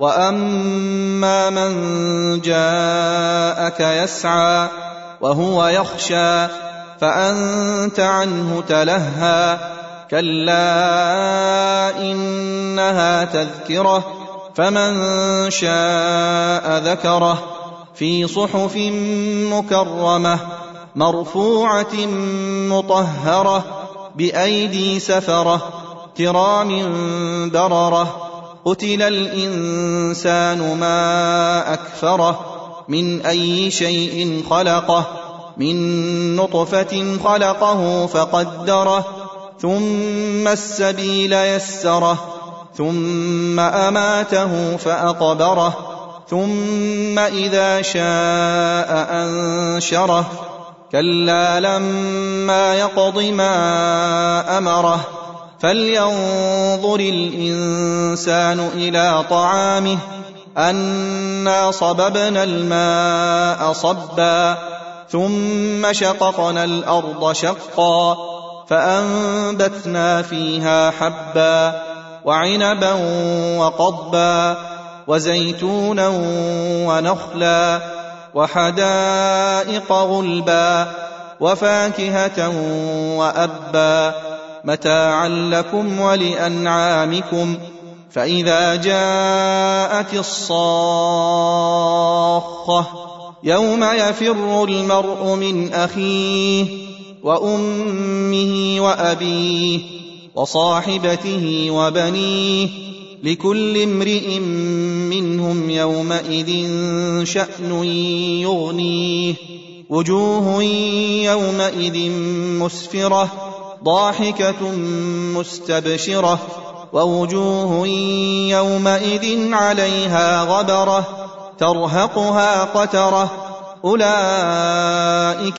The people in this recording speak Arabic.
واما من جاءك يسعى وهو يخشى فانت عنه تلهى كلا انها تذكره فمن شاء ذكره في صحف مكرمه مرفوعه مطهره بايدي سفره كرام برره قتل الانسان ما اكفره من اي شيء خلقه من نطفه خلقه فقدره ثم السبيل يسره ثم اماته فاقبره ثم اذا شاء انشره كلا لما يقض ما امره فلينظر الانسان إلى طعامه انا صببنا الماء صبا ثم شققنا الأرض شقا فانبتنا فيها حبا وعنبا وقضبا وزيتونا ونخلا وحدائق غلبا وفاكهه وابا متاعا لكم ولأنعامكم فإذا جاءت الصاخة يوم يفر المرء من أخيه وأمه وأبيه وصاحبته وبنيه لكل امرئ منهم يومئذ شأن يغنيه وجوه يومئذ مسفرة ضاحكة مستبشرة ووجوه يومئذ عليها غبرة ترهقها قترة أولئك